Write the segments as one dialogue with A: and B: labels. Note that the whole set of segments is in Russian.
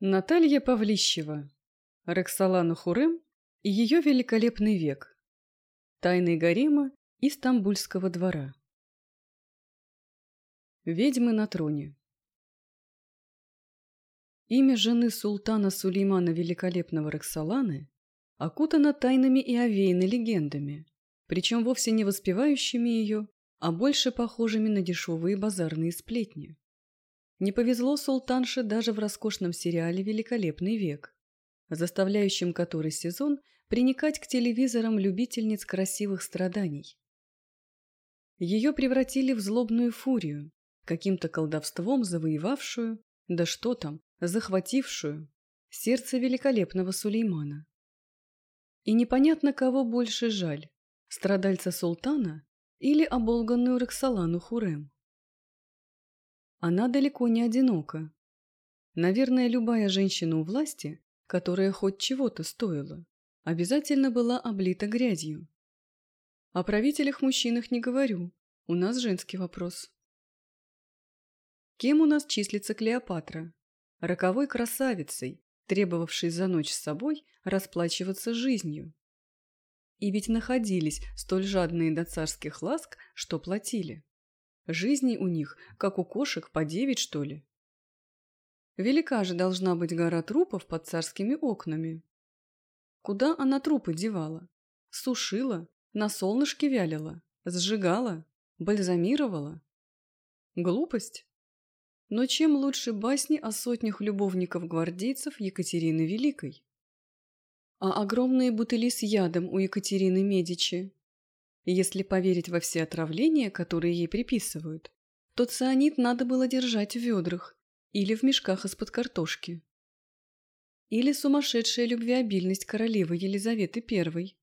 A: Наталья Павлищева. Роксолана Хурем и ее великолепный век. Тайны гарема и Стамбульского двора. Ведьмы на троне. Имя жены султана Сулеймана Великолепного Роксоланы окутано тайнами и овеяно легендами, причем вовсе не воспевающими ее, а больше похожими на дешевые базарные сплетни. Не повезло султанше даже в роскошном сериале «Великолепный век», заставляющем который сезон приникать к телевизорам любительниц красивых страданий. Ее превратили в злобную фурию, каким-то колдовством завоевавшую, да что там, захватившую, сердце великолепного Сулеймана. И непонятно, кого больше жаль – страдальца султана или оболганную Роксолану Хурем. Она далеко не одинока. Наверное, любая женщина у власти, которая хоть чего-то стоила, обязательно была облита грязью. О правителях-мужчинах не говорю, у нас женский вопрос. Кем у нас числится Клеопатра? Роковой красавицей, требовавшей за ночь с собой расплачиваться жизнью. И ведь находились столь жадные до царских ласк, что платили. Жизней у них, как у кошек, по девять, что ли. Велика же должна быть гора трупов под царскими окнами. Куда она трупы девала? Сушила, на солнышке вялила, сжигала, бальзамировала? Глупость? Но чем лучше басни о сотнях любовников-гвардейцев Екатерины Великой? А огромные бутыли с ядом у Екатерины Медичи если поверить во все отравления, которые ей приписывают, то цианид надо было держать в ведрах или в мешках из-под картошки. Или сумасшедшая любвеобильность королевы Елизаветы I,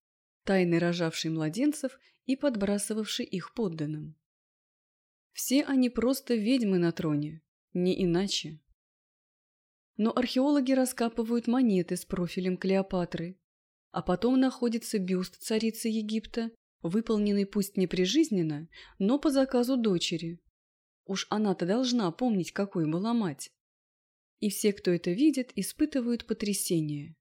A: тайно рожавшей младенцев и подбрасывавшей их подданным. Все они просто ведьмы на троне, не иначе. Но археологи раскапывают монеты с профилем Клеопатры, а потом находится бюст царицы Египта выполненный пусть не прижизненно, но по заказу дочери. Уж она-то должна помнить, какой была мать. И все, кто это видит, испытывают потрясение.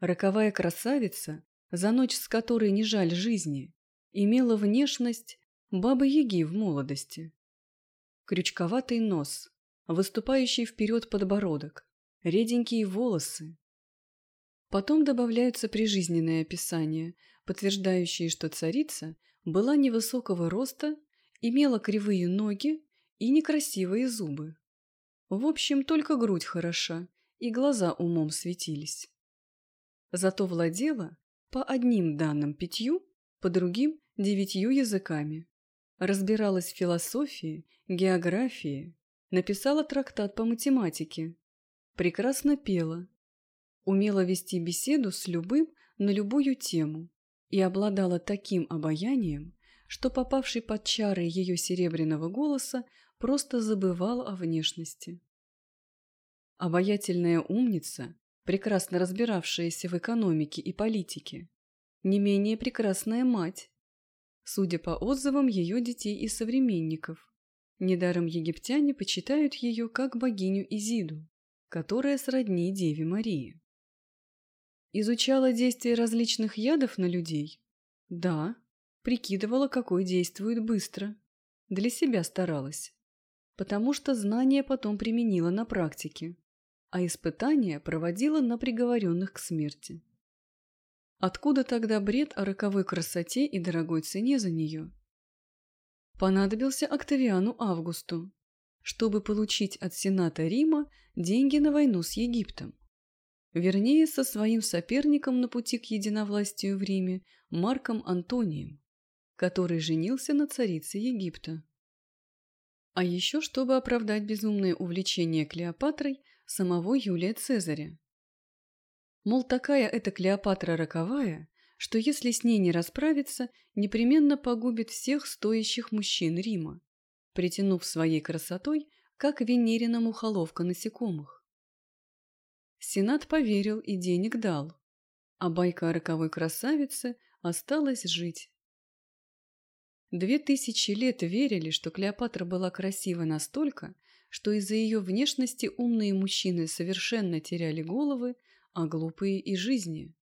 A: Роковая красавица, за ночь с которой не жаль жизни, имела внешность бабы-яги в молодости. Крючковатый нос, выступающий вперед подбородок, реденькие волосы. Потом добавляются прижизненные описания – подтверждающие, что царица была невысокого роста, имела кривые ноги и некрасивые зубы. В общем, только грудь хороша, и глаза умом светились. Зато владела по одним данным пятью, по другим девятью языками. Разбиралась в философии, географии, написала трактат по математике, прекрасно пела, умела вести беседу с любым на любую тему, и обладала таким обаянием, что попавший под чары ее серебряного голоса просто забывал о внешности. Обаятельная умница, прекрасно разбиравшаяся в экономике и политике, не менее прекрасная мать, судя по отзывам ее детей и современников. Недаром египтяне почитают ее как богиню Изиду, которая сродни Деве Марии. Изучала действие различных ядов на людей? Да. Прикидывала, какой действует быстро. Для себя старалась. Потому что знания потом применила на практике, а испытания проводила на приговоренных к смерти. Откуда тогда бред о роковой красоте и дорогой цене за нее? Понадобился Октавиану Августу, чтобы получить от Сената Рима деньги на войну с Египтом. Вернее, со своим соперником на пути к единовластию в Риме Марком Антонием, который женился на царице Египта. А еще, чтобы оправдать безумное увлечение Клеопатрой самого Юлия Цезаря. Мол, такая эта Клеопатра роковая, что если с ней не расправиться, непременно погубит всех стоящих мужчин Рима, притянув своей красотой, как Венерина мухоловка насекомых. Сенат поверил и денег дал, а байка о роковой красавице осталась жить. Две тысячи лет верили, что Клеопатра была красива настолько, что из-за ее внешности умные мужчины совершенно теряли головы, а глупые и жизни.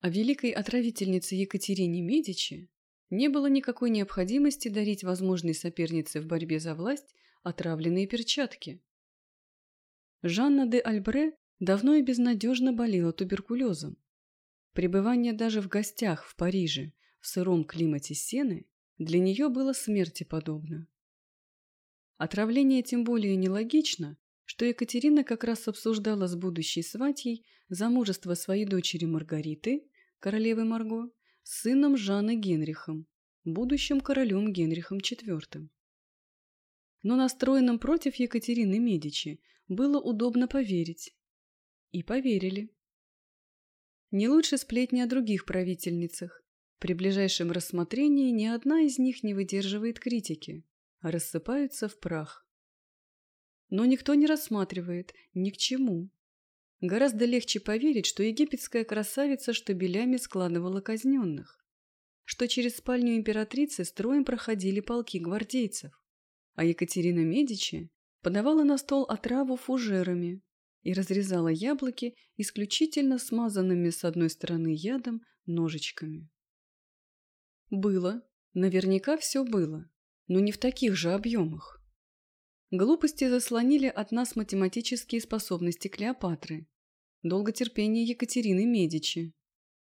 A: О великой отравительнице Екатерине Медичи не было никакой необходимости дарить возможной сопернице в борьбе за власть отравленные перчатки. Жанна де Альбре давно и безнадежно болела туберкулезом. Пребывание даже в гостях в Париже в сыром климате Сены для нее было смерти подобно. Отравление тем более нелогично, что Екатерина как раз обсуждала с будущей сватьей замужество своей дочери Маргариты, королевы Марго, с сыном Жанны Генрихом, будущим королем Генрихом IV. Но настроенным против Екатерины Медичи было удобно поверить. И поверили. Не лучше сплетни о других правительницах. При ближайшем рассмотрении ни одна из них не выдерживает критики, а рассыпаются в прах. Но никто не рассматривает ни к чему. Гораздо легче поверить, что египетская красавица штабелями складывала казненных, что через спальню императрицы строем проходили полки гвардейцев, а Екатерина Медичи подавала на стол отраву фужерами и разрезала яблоки исключительно смазанными с одной стороны ядом ножичками. Было, наверняка все было, но не в таких же объемах. Глупости заслонили от нас математические способности Клеопатры, долготерпение Екатерины Медичи.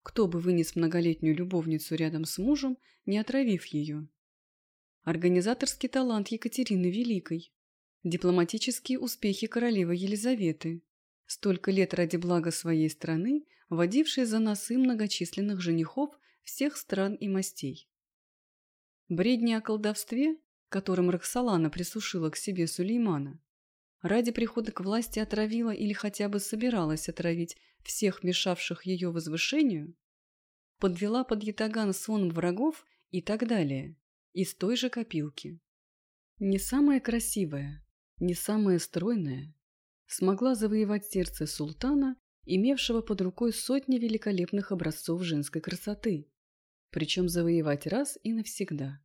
A: Кто бы вынес многолетнюю любовницу рядом с мужем, не отравив ее? Организаторский талант Екатерины Великой, дипломатические успехи королевы Елизаветы, столько лет ради блага своей страны, водившей за носы многочисленных женихов всех стран и мастей. Бредни о колдовстве которым Роксолана присушила к себе Сулеймана, ради прихода к власти отравила или хотя бы собиралась отравить всех мешавших ее возвышению, подвела под ятаган сон врагов и так далее, из той же копилки. Не самая красивая, не самая стройная, смогла завоевать сердце султана, имевшего под рукой сотни великолепных образцов женской красоты, причем завоевать раз и навсегда.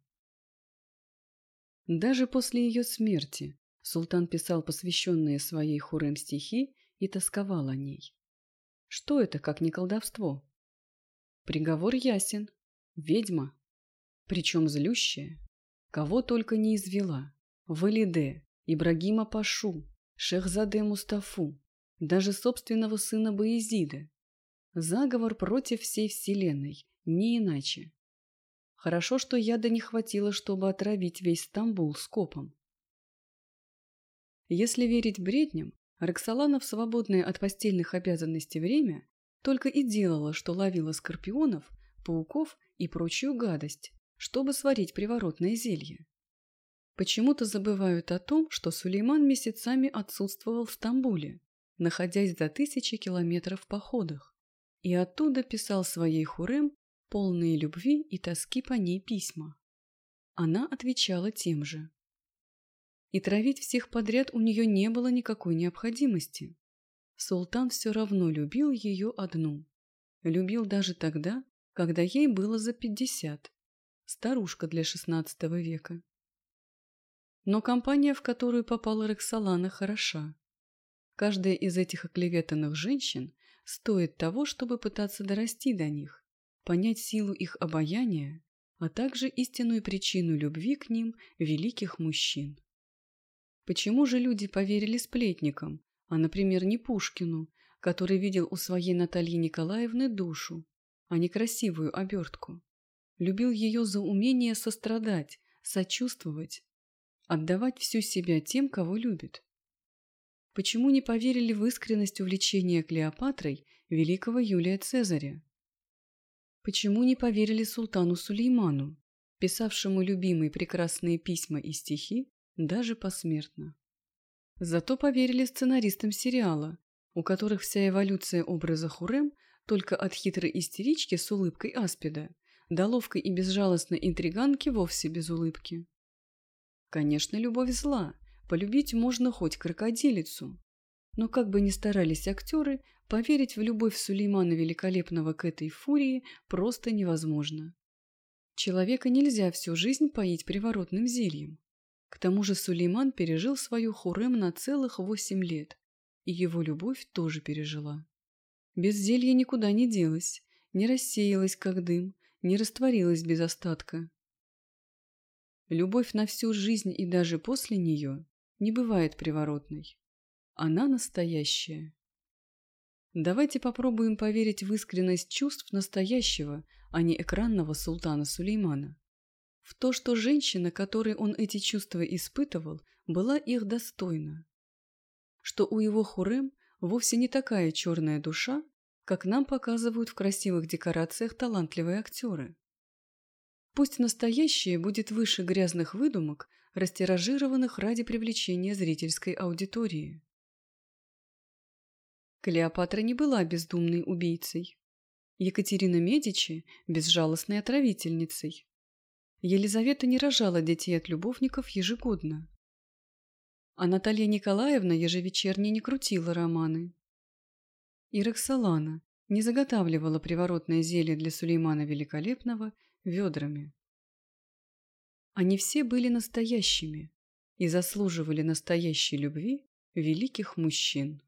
A: Даже после ее смерти султан писал посвященные своей Хурем стихи и тосковал о ней. Что это, как не колдовство? Приговор ясен. Ведьма. Причем злющая. Кого только не извела. Валиде, Ибрагима Пашу, Шехзаде Мустафу, даже собственного сына Баезида. Заговор против всей вселенной, не иначе. Хорошо, что яда не хватило, чтобы отравить весь Стамбул скопом. Если верить бредням, Роксолана в свободное от постельных обязанностей время только и делала, что ловила скорпионов, пауков и прочую гадость, чтобы сварить приворотное зелье. Почему-то забывают о том, что Сулейман месяцами отсутствовал в Стамбуле, находясь за тысячи километров в походах, и оттуда писал своей Хурем полные любви и тоски по ней письма. Она отвечала тем же. И травить всех подряд у нее не было никакой необходимости. Султан все равно любил ее одну. Любил даже тогда, когда ей было за пятьдесят. Старушка для шестнадцатого века. Но компания, в которую попала Роксолана, хороша. Каждая из этих оклеветанных женщин стоит того, чтобы пытаться дорасти до них понять силу их обаяния, а также истинную причину любви к ним великих мужчин. Почему же люди поверили сплетникам, а, например, не Пушкину, который видел у своей Натальи Николаевны душу, а не красивую обертку? Любил ее за умение сострадать, сочувствовать, отдавать всю себя тем, кого любит. Почему не поверили в искренность увлечения Клеопатрой великого Юлия Цезаря? Почему не поверили султану Сулейману, писавшему любимые прекрасные письма и стихи даже посмертно? Зато поверили сценаристам сериала, у которых вся эволюция образа Хурем только от хитрой истерички с улыбкой аспида до ловкой и безжалостной интриганки вовсе без улыбки. Конечно, любовь зла, полюбить можно хоть крокодилицу. Но как бы ни старались актеры, Поверить в любовь Сулеймана Великолепного к этой фурии просто невозможно. Человека нельзя всю жизнь поить приворотным зельем. К тому же Сулейман пережил свою Хурем на целых восемь лет, и его любовь тоже пережила. Без зелья никуда не делась, не рассеялась, как дым, не растворилась без остатка. Любовь на всю жизнь и даже после нее не бывает приворотной. Она настоящая. Давайте попробуем поверить в искренность чувств настоящего, а не экранного султана Сулеймана. В то, что женщина, которой он эти чувства испытывал, была их достойна. Что у его хурем вовсе не такая черная душа, как нам показывают в красивых декорациях талантливые актеры. Пусть настоящее будет выше грязных выдумок, растиражированных ради привлечения зрительской аудитории. Клеопатра не была бездумной убийцей. Екатерина Медичи – безжалостной отравительницей. Елизавета не рожала детей от любовников ежегодно. А Наталья Николаевна ежевечерне не крутила романы. И Роксолана не заготавливала приворотное зелье для Сулеймана Великолепного ведрами. Они все были настоящими и заслуживали настоящей любви великих мужчин.